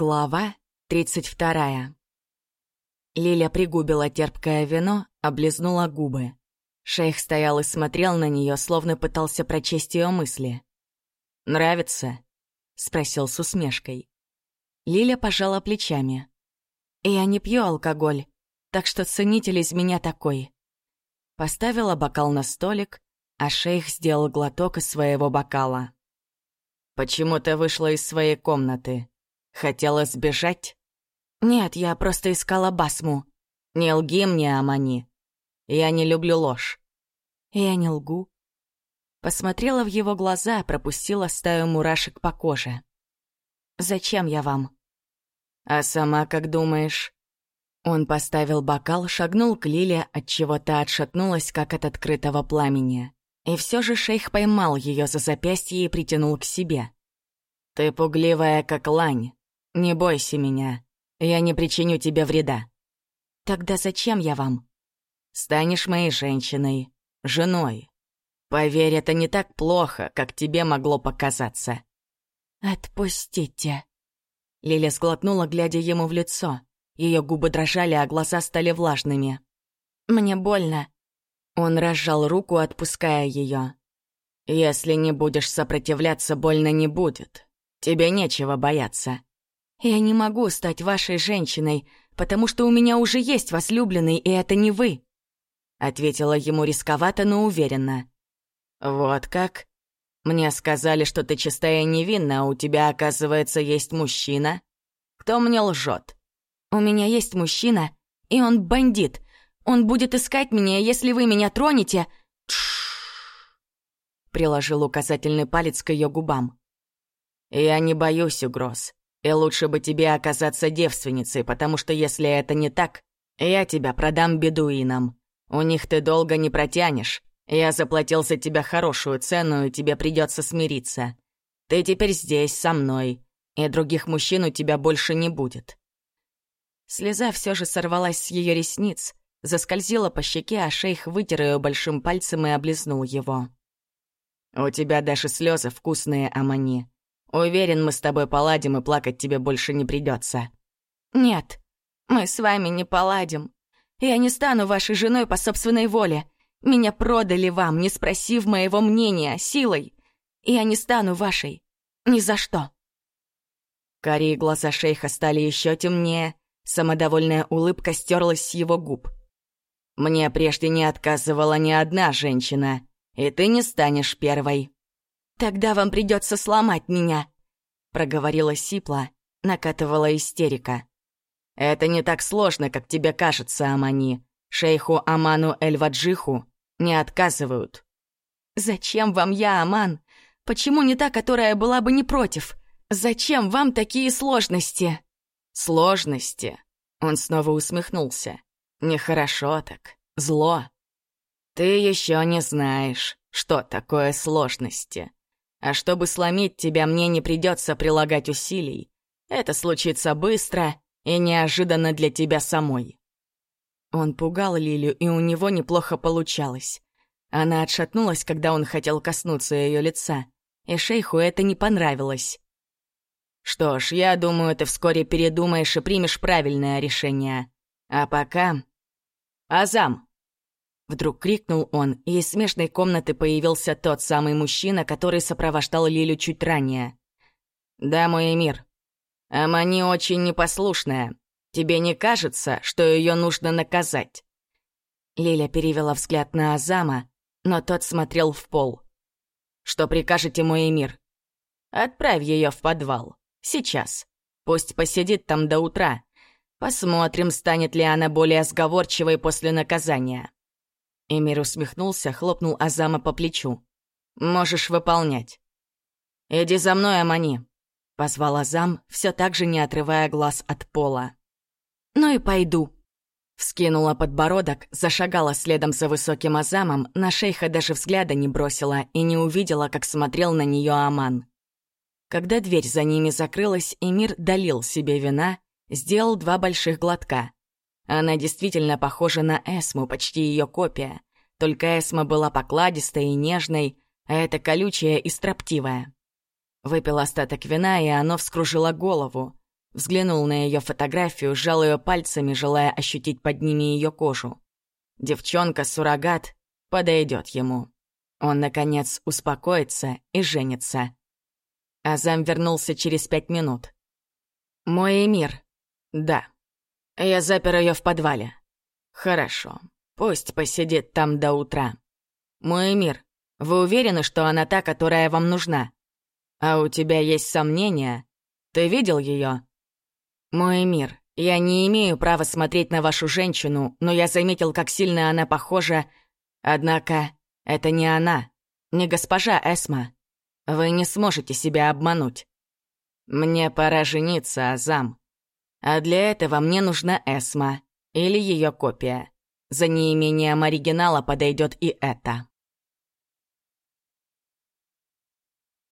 Глава 32. Лиля пригубила терпкое вино, облизнула губы. Шейх стоял и смотрел на нее, словно пытался прочесть ее мысли. «Нравится?» — спросил с усмешкой. Лиля пожала плечами. «Я не пью алкоголь, так что ценитель из меня такой». Поставила бокал на столик, а шейх сделал глоток из своего бокала. «Почему ты вышла из своей комнаты? Хотела сбежать?» «Нет, я просто искала басму». «Не лги мне, Амани. Я не люблю ложь». «Я не лгу». Посмотрела в его глаза, пропустила стаю мурашек по коже. «Зачем я вам?» «А сама как думаешь?» Он поставил бокал, шагнул к Лиле, от чего та отшатнулась, как от открытого пламени. И все же шейх поймал ее за запястье и притянул к себе. «Ты пугливая, как лань. Не бойся меня. Я не причиню тебе вреда». «Тогда зачем я вам?» «Станешь моей женщиной, женой. Поверь, это не так плохо, как тебе могло показаться». «Отпустите». Лиля сглотнула, глядя ему в лицо. Ее губы дрожали, а глаза стали влажными. «Мне больно. Он разжал руку, отпуская ее. «Если не будешь сопротивляться, больно не будет. Тебе нечего бояться». «Я не могу стать вашей женщиной, потому что у меня уже есть возлюбленный, и это не вы», — ответила ему рисковато, но уверенно. «Вот как? Мне сказали, что ты чистая и невинна, а у тебя, оказывается, есть мужчина? Кто мне лжет?» «У меня есть мужчина, и он бандит, он будет искать меня, если вы меня тронете...» Приложил указательный палец к ее губам. «Я не боюсь угроз. И лучше бы тебе оказаться девственницей, потому что если это не так, я тебя продам бедуинам. У них ты долго не протянешь. Я заплатил за тебя хорошую цену, и тебе придется смириться. Ты теперь здесь, со мной, и других мужчин у тебя больше не будет». Слеза все же сорвалась с ее ресниц, заскользила по щеке, а шейх вытер ее большим пальцем и облизнул его. «У тебя даже слезы вкусные, Амани. Уверен, мы с тобой поладим, и плакать тебе больше не придется. «Нет, мы с вами не поладим. Я не стану вашей женой по собственной воле. Меня продали вам, не спросив моего мнения, силой. Я не стану вашей. Ни за что». Карие глаза шейха стали еще темнее, самодовольная улыбка стерлась с его губ. Мне прежде не отказывала ни одна женщина, и ты не станешь первой». «Тогда вам придется сломать меня», — проговорила Сипла, накатывала истерика. «Это не так сложно, как тебе кажется, Амани. Шейху Аману Эльваджиху не отказывают». «Зачем вам я, Аман? Почему не та, которая была бы не против? Зачем вам такие сложности?» «Сложности?» Он снова усмехнулся. Нехорошо так, зло. Ты еще не знаешь, что такое сложности. А чтобы сломить тебя, мне не придется прилагать усилий. Это случится быстро и неожиданно для тебя самой. Он пугал Лилю, и у него неплохо получалось. Она отшатнулась, когда он хотел коснуться ее лица, и шейху это не понравилось. Что ж, я думаю, ты вскоре передумаешь и примешь правильное решение. А пока «Азам!» Вдруг крикнул он, и из смешной комнаты появился тот самый мужчина, который сопровождал Лилю чуть ранее. «Да, мой эмир. Амани очень непослушная. Тебе не кажется, что ее нужно наказать?» Лиля перевела взгляд на Азама, но тот смотрел в пол. «Что прикажете, мой эмир?» «Отправь ее в подвал. Сейчас. Пусть посидит там до утра. Посмотрим, станет ли она более сговорчивой после наказания. Эмир усмехнулся, хлопнул Азама по плечу. «Можешь выполнять». «Иди за мной, Амани», — позвал Азам, все так же не отрывая глаз от пола. «Ну и пойду». Вскинула подбородок, зашагала следом за высоким Азамом, на шейха даже взгляда не бросила и не увидела, как смотрел на нее Аман. Когда дверь за ними закрылась, Эмир долил себе вина Сделал два больших глотка. Она действительно похожа на Эсму, почти ее копия. Только Эсма была покладистой и нежной, а эта колючая и строптивая. Выпил остаток вина, и оно вскружило голову. Взглянул на ее фотографию, сжал ее пальцами, желая ощутить под ними ее кожу. Девчонка-суррогат подойдет ему. Он, наконец, успокоится и женится. Азам вернулся через пять минут. «Мой Эмир?» «Да. Я запер ее в подвале». «Хорошо. Пусть посидит там до утра». «Мой Эмир, вы уверены, что она та, которая вам нужна? А у тебя есть сомнения? Ты видел ее? Мой мир, я не имею права смотреть на вашу женщину, но я заметил, как сильно она похожа. Однако это не она, не госпожа Эсма. Вы не сможете себя обмануть. Мне пора жениться, Азам. А для этого мне нужна Эсма или ее копия. За неимением оригинала подойдет и это.